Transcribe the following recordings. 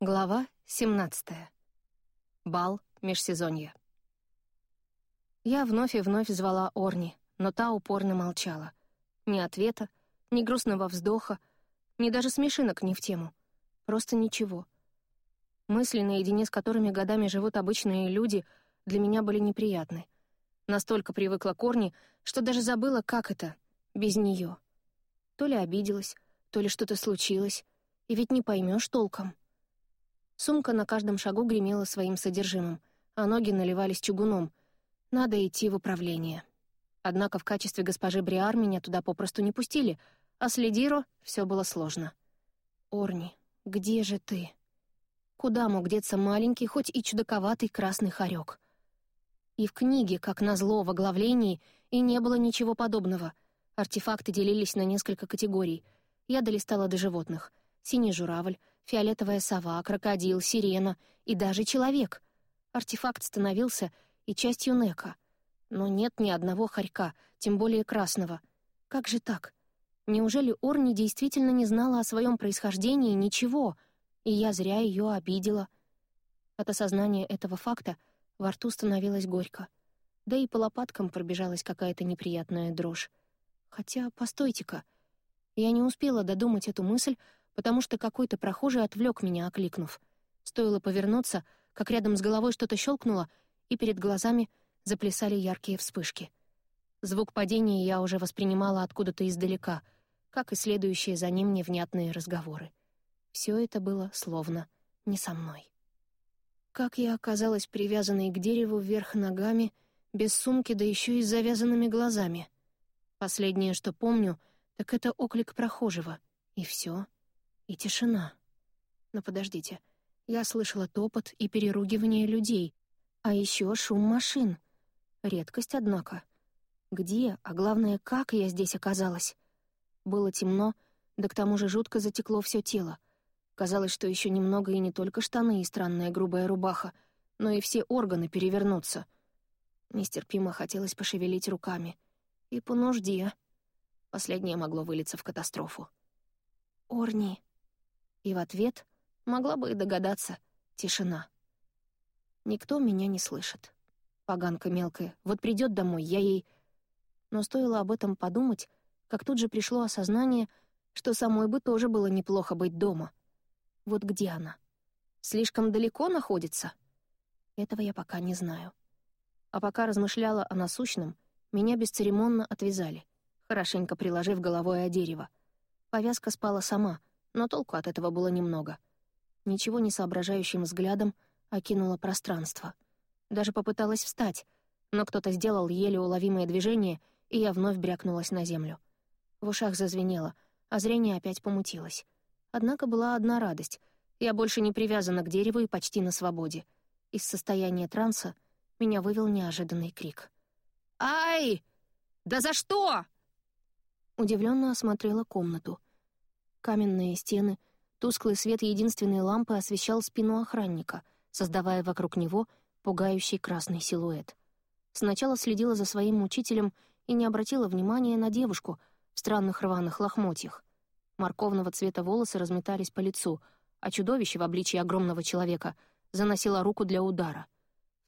Глава 17. Бал межсезонья. Я вновь и вновь звала Орни, но та упорно молчала. Ни ответа, ни грустного вздоха, ни даже смешинок не в тему. Просто ничего. Мысли, наедине с которыми годами живут обычные люди, для меня были неприятны. Настолько привыкла к Орни, что даже забыла, как это — без нее. То ли обиделась, то ли что-то случилось, и ведь не поймешь толком. Сумка на каждом шагу гремела своим содержимым, а ноги наливались чугуном. Надо идти в управление. Однако в качестве госпожи Бриар меня туда попросту не пустили, а с Лидиро все было сложно. «Орни, где же ты?» Куда мог деться маленький, хоть и чудаковатый красный хорек? И в книге, как назло в оглавлении, и не было ничего подобного. Артефакты делились на несколько категорий. Я долистала до животных. Синий журавль, фиолетовая сова, крокодил, сирена и даже человек. Артефакт становился и частью Нека. Но нет ни одного хорька, тем более красного. Как же так? Неужели Орни действительно не знала о своем происхождении ничего, и я зря ее обидела? От осознания этого факта во рту становилось горько. Да и по лопаткам пробежалась какая-то неприятная дрожь. Хотя, постойте-ка, я не успела додумать эту мысль, потому что какой-то прохожий отвлек меня, окликнув. Стоило повернуться, как рядом с головой что-то щелкнуло, и перед глазами заплясали яркие вспышки. Звук падения я уже воспринимала откуда-то издалека, как и следующие за ним невнятные разговоры. Все это было словно не со мной. Как я оказалась привязанной к дереву вверх ногами, без сумки, да еще и с завязанными глазами? Последнее, что помню, так это оклик прохожего. И все и тишина. Но подождите, я слышала топот и переругивание людей, а еще шум машин. Редкость, однако. Где, а главное, как я здесь оказалась? Было темно, да к тому же жутко затекло все тело. Казалось, что еще немного и не только штаны и странная грубая рубаха, но и все органы перевернутся. Нестерпимо хотелось пошевелить руками. И по нужде. Последнее могло вылиться в катастрофу. «Орни», и в ответ, могла бы и догадаться, тишина. Никто меня не слышит. Поганка мелкая, вот придет домой, я ей... Но стоило об этом подумать, как тут же пришло осознание, что самой бы тоже было неплохо быть дома. Вот где она? Слишком далеко находится? Этого я пока не знаю. А пока размышляла о насущном, меня бесцеремонно отвязали, хорошенько приложив головой о дерево. Повязка спала сама, но толку от этого было немного. Ничего не соображающим взглядом окинула пространство. Даже попыталась встать, но кто-то сделал еле уловимое движение, и я вновь брякнулась на землю. В ушах зазвенело, а зрение опять помутилось. Однако была одна радость. Я больше не привязана к дереву и почти на свободе. Из состояния транса меня вывел неожиданный крик. «Ай! Да за что?» Удивленно осмотрела комнату — Каменные стены, тусклый свет единственной лампы освещал спину охранника, создавая вокруг него пугающий красный силуэт. Сначала следила за своим учителем и не обратила внимания на девушку в странных рваных лохмотьях. Морковного цвета волосы разметались по лицу, а чудовище в обличии огромного человека заносило руку для удара.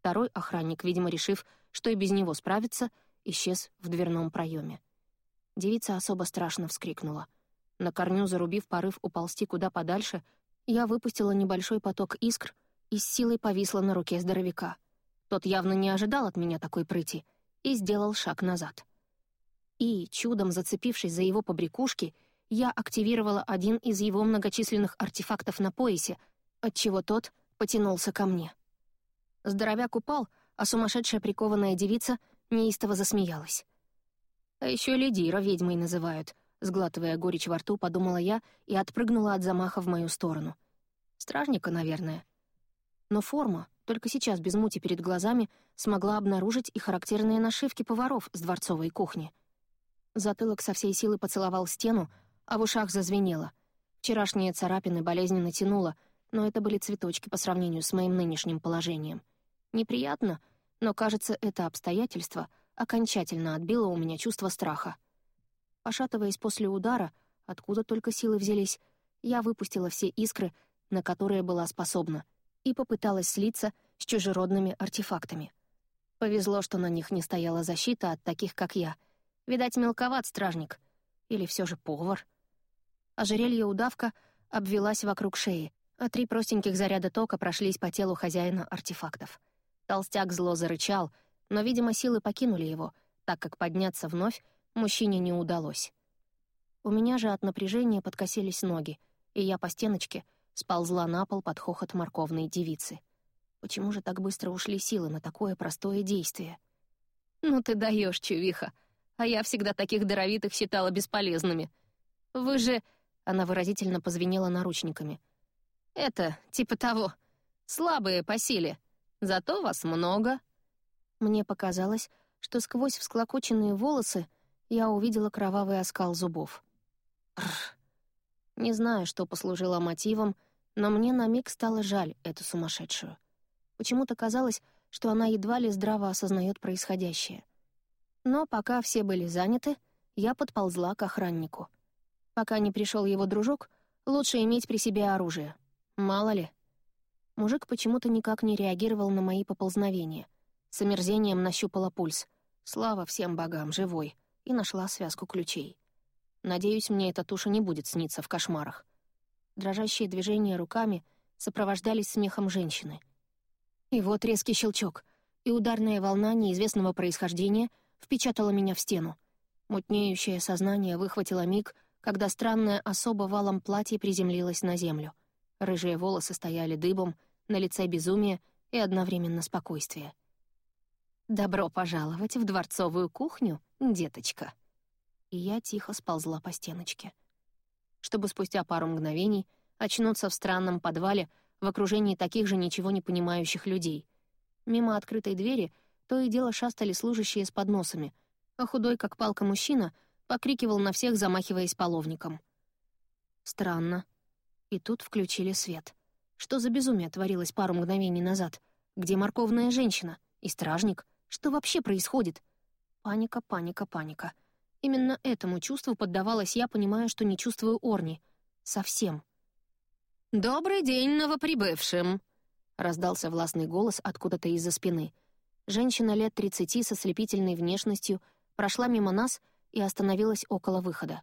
Второй охранник, видимо, решив, что и без него справится, исчез в дверном проеме. Девица особо страшно вскрикнула — на корню зарубив порыв уползти куда подальше, я выпустила небольшой поток искр и с силой повисла на руке здоровяка. Тот явно не ожидал от меня такой прыти и сделал шаг назад. И, чудом зацепившись за его побрякушки, я активировала один из его многочисленных артефактов на поясе, отчего тот потянулся ко мне. Здоровяк упал, а сумасшедшая прикованная девица неистово засмеялась. А еще лидира ведьмой называют, Сглатывая горечь во рту, подумала я и отпрыгнула от замаха в мою сторону. Стражника, наверное. Но форма, только сейчас без мути перед глазами, смогла обнаружить и характерные нашивки поваров с дворцовой кухни. Затылок со всей силы поцеловал стену, а в ушах зазвенело. Вчерашние царапины болезненно тянуло, но это были цветочки по сравнению с моим нынешним положением. Неприятно, но, кажется, это обстоятельство окончательно отбило у меня чувство страха. Пошатываясь после удара, откуда только силы взялись, я выпустила все искры, на которые была способна, и попыталась слиться с чужеродными артефактами. Повезло, что на них не стояла защита от таких, как я. Видать, мелковат стражник. Или все же повар. Ожерелье-удавка обвелась вокруг шеи, а три простеньких заряда тока прошлись по телу хозяина артефактов. Толстяк зло зарычал, но, видимо, силы покинули его, так как подняться вновь мужчине не удалось. У меня же от напряжения подкосились ноги, и я по стеночке сползла на пол под хохот морковной девицы. Почему же так быстро ушли силы на такое простое действие? «Ну ты даешь, чувиха! А я всегда таких даровитых считала бесполезными. Вы же...» — она выразительно позвенела наручниками. «Это, типа того, слабые по силе. Зато вас много». Мне показалось, что сквозь всклокоченные волосы я увидела кровавый оскал зубов. Рр. Не знаю, что послужило мотивом, но мне на миг стало жаль эту сумасшедшую. Почему-то казалось, что она едва ли здраво осознает происходящее. Но пока все были заняты, я подползла к охраннику. Пока не пришел его дружок, лучше иметь при себе оружие. Мало ли. Мужик почему-то никак не реагировал на мои поползновения. С омерзением нащупала пульс. Слава всем богам, живой. И нашла связку ключей. Надеюсь, мне эта туша не будет сниться в кошмарах. Дрожащие движения руками сопровождались смехом женщины. И вот резкий щелчок, и ударная волна неизвестного происхождения впечатала меня в стену. Мутнеющее сознание выхватило миг, когда странная особа валом платья приземлилась на землю. Рыжие волосы стояли дыбом, на лице безумие и одновременно спокойствие. «Добро пожаловать в дворцовую кухню, деточка!» и я тихо сползла по стеночке. Чтобы спустя пару мгновений очнуться в странном подвале в окружении таких же ничего не понимающих людей. Мимо открытой двери то и дело шастали служащие с подносами, а худой, как палка мужчина, покрикивал на всех, замахиваясь половником. Странно. И тут включили свет. Что за безумие творилось пару мгновений назад? Где морковная женщина? И стражник? Что вообще происходит? Паника, паника, паника — Именно этому чувству поддавалась я, понимая, что не чувствую Орни. Совсем. «Добрый день новоприбывшим!» — раздался властный голос откуда-то из-за спины. Женщина лет тридцати со слепительной внешностью прошла мимо нас и остановилась около выхода.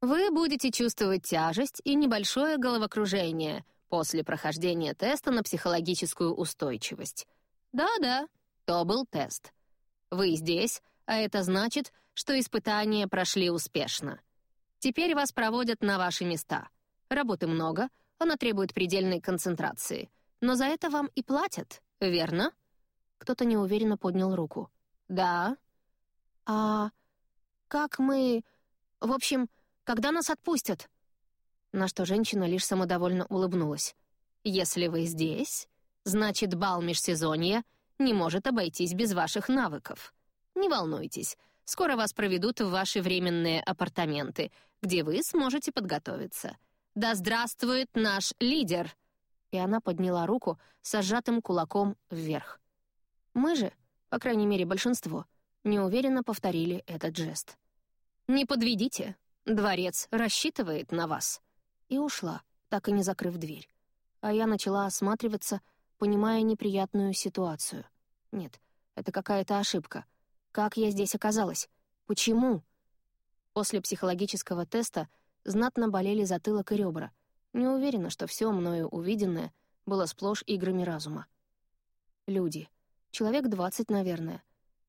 «Вы будете чувствовать тяжесть и небольшое головокружение после прохождения теста на психологическую устойчивость. Да-да, то был тест. Вы здесь, а это значит, что испытания прошли успешно. Теперь вас проводят на ваши места. Работы много, она требует предельной концентрации. Но за это вам и платят, верно?» Кто-то неуверенно поднял руку. «Да». «А как мы... В общем, когда нас отпустят?» На что женщина лишь самодовольно улыбнулась. «Если вы здесь, значит, бал межсезонья не может обойтись без ваших навыков. Не волнуйтесь, скоро вас проведут в ваши временные апартаменты, где вы сможете подготовиться. Да здравствует наш лидер!» И она подняла руку с сжатым кулаком вверх. Мы же, по крайней мере большинство, неуверенно повторили этот жест. «Не подведите, дворец рассчитывает на вас». И ушла, так и не закрыв дверь. А я начала осматриваться, понимая неприятную ситуацию. Нет, это какая-то ошибка — как я здесь оказалась? Почему? После психологического теста знатно болели затылок и ребра. Не уверена, что все мною увиденное было сплошь играми разума. Люди. Человек двадцать, наверное.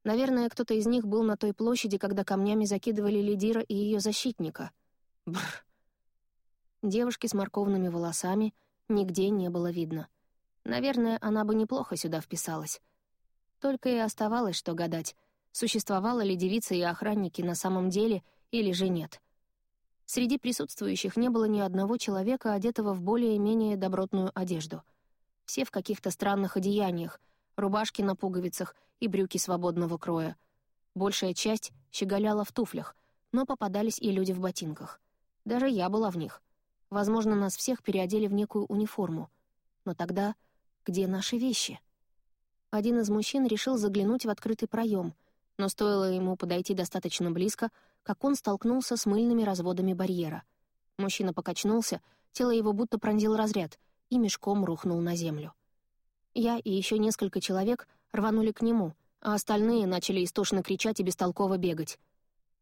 Наверное, кто-то из них был на той площади, когда камнями закидывали лидира и ее защитника. Бррр. Девушки с морковными волосами нигде не было видно. Наверное, она бы неплохо сюда вписалась. Только и оставалось, что гадать — существовала ли девица и охранники на самом деле или же нет. Среди присутствующих не было ни одного человека, одетого в более-менее добротную одежду. Все в каких-то странных одеяниях, рубашки на пуговицах и брюки свободного кроя. Большая часть щеголяла в туфлях, но попадались и люди в ботинках. Даже я была в них. Возможно, нас всех переодели в некую униформу. Но тогда где наши вещи? Один из мужчин решил заглянуть в открытый проем — но стоило ему подойти достаточно близко, как он столкнулся с мыльными разводами барьера. Мужчина покачнулся, тело его будто пронзил разряд и мешком рухнул на землю. Я и еще несколько человек рванули к нему, а остальные начали истошно кричать и бестолково бегать.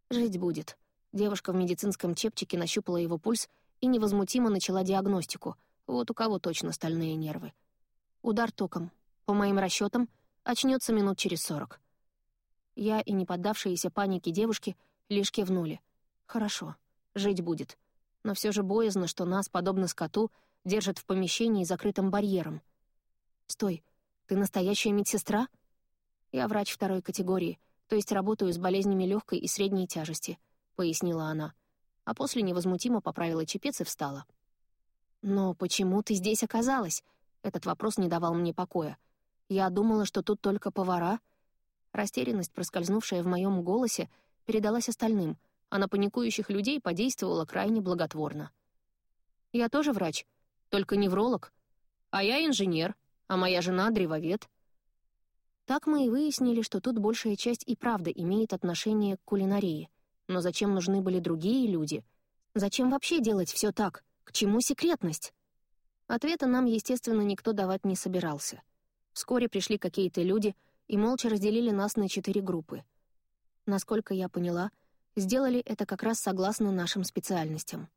Жить будет. Девушка в медицинском чепчике нащупала его пульс и невозмутимо начала диагностику. Вот у кого точно стальные нервы. Удар током. По моим расчетам, очнется минут через сорок. Я и не поддавшиеся панике девушки лишь кивнули. Хорошо, жить будет. Но все же боязно, что нас, подобно скоту, держат в помещении закрытым барьером. «Стой, ты настоящая медсестра?» «Я врач второй категории, то есть работаю с болезнями легкой и средней тяжести», — пояснила она, а после невозмутимо поправила чепец и встала. «Но почему ты здесь оказалась?» Этот вопрос не давал мне покоя. Я думала, что тут только повара. Растерянность, проскользнувшая в моем голосе, передалась остальным, а на паникующих людей подействовала крайне благотворно. «Я тоже врач, только невролог. А я инженер, а моя жена — древовед». Так мы и выяснили, что тут большая часть и правда имеет отношение к кулинарии. Но зачем нужны были другие люди? Зачем вообще делать все так? К чему секретность? Ответа нам, естественно, никто давать не собирался. Вскоре пришли какие-то люди и молча разделили нас на четыре группы. Насколько я поняла, сделали это как раз согласно нашим специальностям.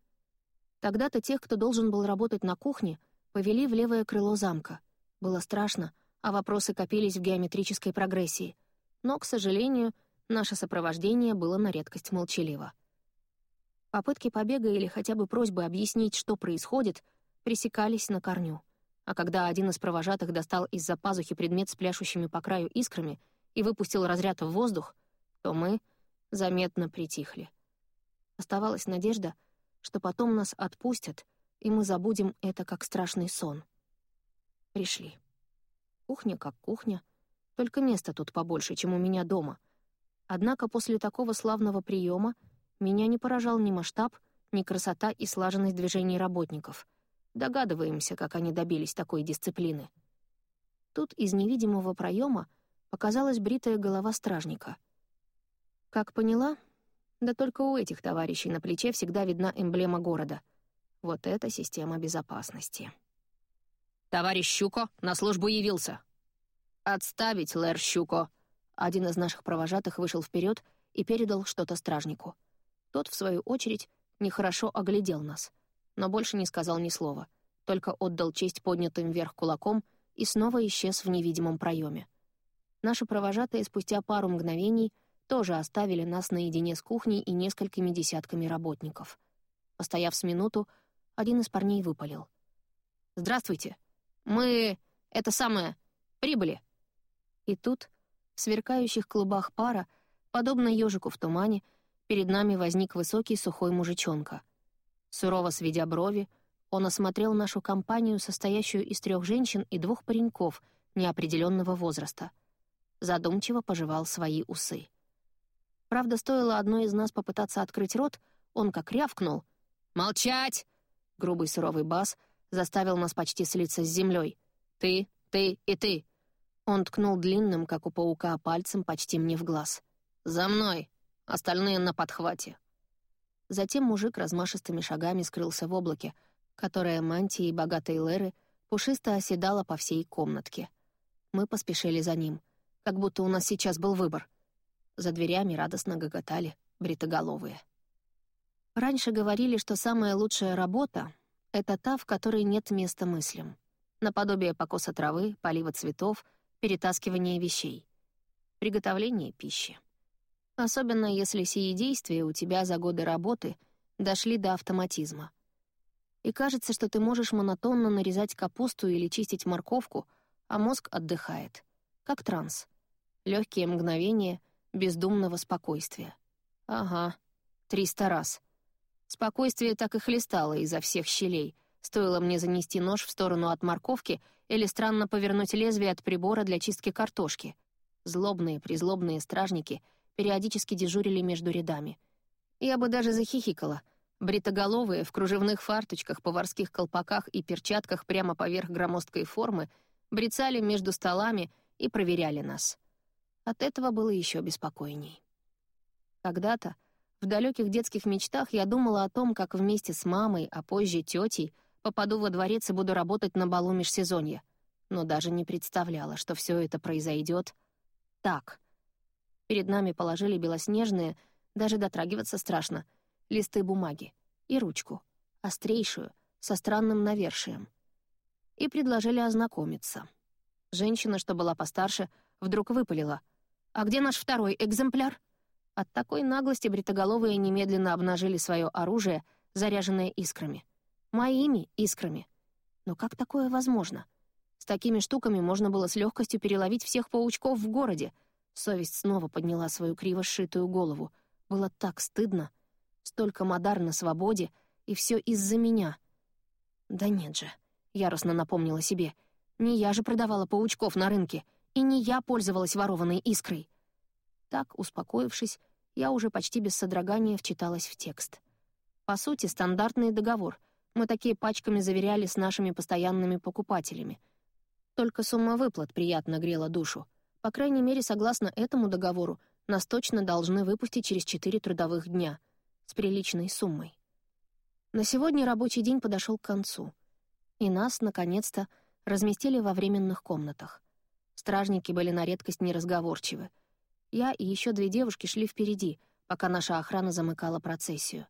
Тогда-то тех, кто должен был работать на кухне, повели в левое крыло замка. Было страшно, а вопросы копились в геометрической прогрессии. Но, к сожалению, наше сопровождение было на редкость молчаливо. Попытки побега или хотя бы просьбы объяснить, что происходит, пресекались на корню. А когда один из провожатых достал из-за пазухи предмет с пляшущими по краю искрами и выпустил разряд в воздух, то мы заметно притихли. Оставалась надежда, что потом нас отпустят, и мы забудем это как страшный сон. Пришли. Кухня как кухня, только места тут побольше, чем у меня дома. Однако после такого славного приема меня не поражал ни масштаб, ни красота и слаженность движений работников. Догадываемся, как они добились такой дисциплины. Тут из невидимого проема показалась бритая голова стражника. Как поняла, да только у этих товарищей на плече всегда видна эмблема города. Вот это система безопасности. «Товарищ Щуко на службу явился!» «Отставить, Лэр Щуко!» Один из наших провожатых вышел вперед и передал что-то стражнику. Тот, в свою очередь, нехорошо оглядел нас, но больше не сказал ни слова, только отдал честь поднятым вверх кулаком и снова исчез в невидимом проеме. Наши провожатые спустя пару мгновений тоже оставили нас наедине с кухней и несколькими десятками работников. Постояв с минуту, один из парней выпалил. «Здравствуйте. Мы... это самое... прибыли». И тут, в сверкающих клубах пара, подобно ежику в тумане, перед нами возник высокий сухой мужичонка. Сурово сведя брови, он осмотрел нашу компанию, состоящую из трех женщин и двух пареньков неопределенного возраста. Задумчиво пожевал свои усы. Правда, стоило одной из нас попытаться открыть рот, он как рявкнул. «Молчать!» Грубый суровый бас заставил нас почти слиться с землей. «Ты, ты и ты!» Он ткнул длинным, как у паука, пальцем почти мне в глаз. «За мной!» остальные на подхвате. Затем мужик размашистыми шагами скрылся в облаке, которое мантией богатой Леры пушисто оседало по всей комнатке. Мы поспешили за ним, как будто у нас сейчас был выбор. За дверями радостно гоготали бритоголовые. Раньше говорили, что самая лучшая работа — это та, в которой нет места мыслям. Наподобие покоса травы, полива цветов, перетаскивания вещей. Приготовление пищи особенно если сие действия у тебя за годы работы дошли до автоматизма. И кажется, что ты можешь монотонно нарезать капусту или чистить морковку, а мозг отдыхает. Как транс. Легкие мгновения бездумного спокойствия. Ага, триста раз. Спокойствие так и хлестало изо всех щелей. Стоило мне занести нож в сторону от морковки или странно повернуть лезвие от прибора для чистки картошки. Злобные, призлобные стражники — периодически дежурили между рядами. Я бы даже захихикала. Бритоголовые в кружевных фарточках, поварских колпаках и перчатках прямо поверх громоздкой формы брецали между столами и проверяли нас. От этого было еще беспокойней. Когда-то, В далеких детских мечтах я думала о том, как вместе с мамой, а позже тетей, попаду во дворец и буду работать на балу межсезонья. Но даже не представляла, что все это произойдет так. Перед нами положили белоснежные, даже дотрагиваться страшно, листы бумаги и ручку, острейшую, со странным навершием. И предложили ознакомиться. Женщина, что была постарше, вдруг выпалила. «А где наш второй экземпляр?» От такой наглости бритоголовые немедленно обнажили свое оружие, заряженное искрами. Моими искрами. Но как такое возможно? С такими штуками можно было с легкостью переловить всех паучков в городе. Совесть снова подняла свою криво сшитую голову. Было так стыдно. Столько модар на свободе, и все из-за меня. Да нет же, яростно напомнила себе. Не я же продавала паучков на рынке, и не я пользовалась ворованной искрой. Так, успокоившись, я уже почти без содрогания вчиталась в текст. По сути, стандартный договор. Мы такие пачками заверяли с нашими постоянными покупателями. Только сумма выплат приятно грела душу. По крайней мере, согласно этому договору, нас точно должны выпустить через четыре трудовых дня с приличной суммой. На сегодня рабочий день подошел к концу, и нас, наконец-то, разместили во временных комнатах. Стражники были на редкость неразговорчивы — я и еще две девушки шли впереди, пока наша охрана замыкала процессию.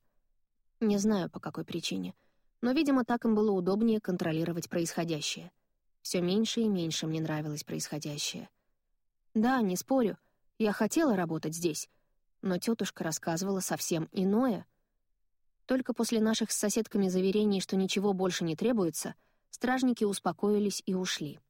Не знаю, по какой причине, но, видимо, так им было удобнее контролировать происходящее. Все меньше и меньше мне нравилось происходящее. Да, не спорю, я хотела работать здесь, но тетушка рассказывала совсем иное. Только после наших с соседками заверений, что ничего больше не требуется, стражники успокоились и ушли.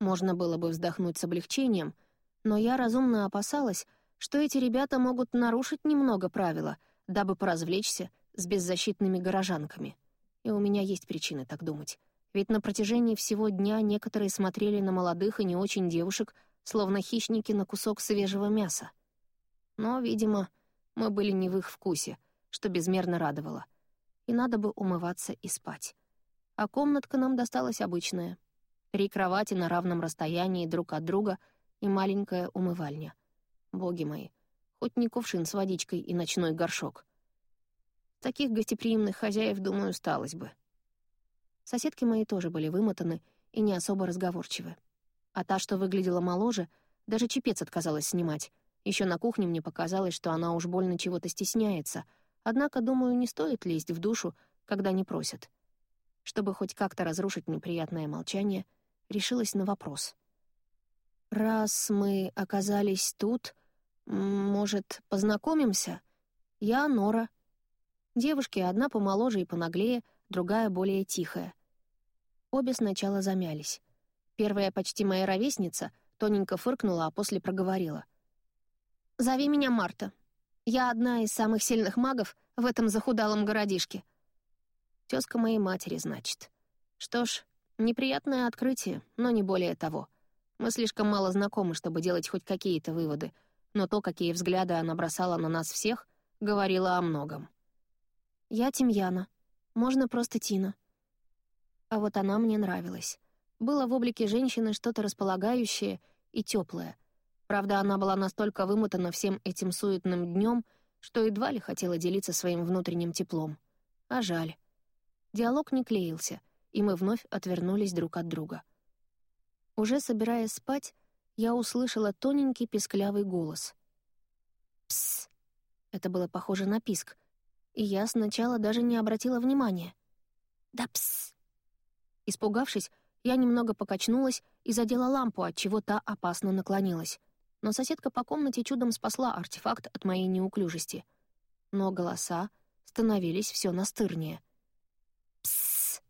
Можно было бы вздохнуть с облегчением — но я разумно опасалась, что эти ребята могут нарушить немного правила, дабы поразвлечься с беззащитными горожанками. И у меня есть причины так думать. Ведь на протяжении всего дня некоторые смотрели на молодых и не очень девушек, словно хищники на кусок свежего мяса. Но, видимо, мы были не в их вкусе, что безмерно радовало. И надо бы умываться и спать. А комнатка нам досталась обычная. Три кровати на равном расстоянии друг от друга — и маленькая умывальня. Боги мои, хоть не кувшин с водичкой и ночной горшок. Таких гостеприимных хозяев, думаю, осталось бы. Соседки мои тоже были вымотаны и не особо разговорчивы. А та, что выглядела моложе, даже чепец отказалась снимать. Еще на кухне мне показалось, что она уж больно чего-то стесняется, однако, думаю, не стоит лезть в душу, когда не просят. Чтобы хоть как-то разрушить неприятное молчание, решилась на вопрос. «Раз мы оказались тут, может, познакомимся? Я Нора. Девушки, одна помоложе и понаглее, другая более тихая. Обе сначала замялись. Первая почти моя ровесница, тоненько фыркнула, а после проговорила. «Зови меня Марта. Я одна из самых сильных магов в этом захудалом городишке». Тезка моей матери, значит. Что ж, неприятное открытие, но не более того. Мы слишком мало знакомы, чтобы делать хоть какие-то выводы, но то, какие взгляды она бросала на нас всех, говорило о многом. «Я Тимьяна. Можно просто Тина». А вот она мне нравилась. Было в облике женщины что-то располагающее и теплое. Правда, она была настолько вымотана всем этим суетным днем, что едва ли хотела делиться своим внутренним теплом. А жаль. Диалог не клеился, и мы вновь отвернулись друг от друга — уже собираясь спать, я услышала тоненький песклявый голос. «Псс!» Это было похоже на писк, и я сначала даже не обратила внимания. «Да псс!» Испугавшись, я немного покачнулась и задела лампу, от чего та опасно наклонилась. Но соседка по комнате чудом спасла артефакт от моей неуклюжести. Но голоса становились все настырнее. «Псс!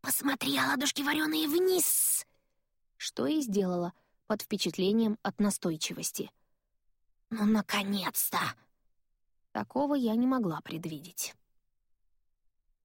Посмотри, оладушки вареные вниз!» что и сделала под впечатлением от настойчивости. «Ну, наконец-то!» Такого я не могла предвидеть.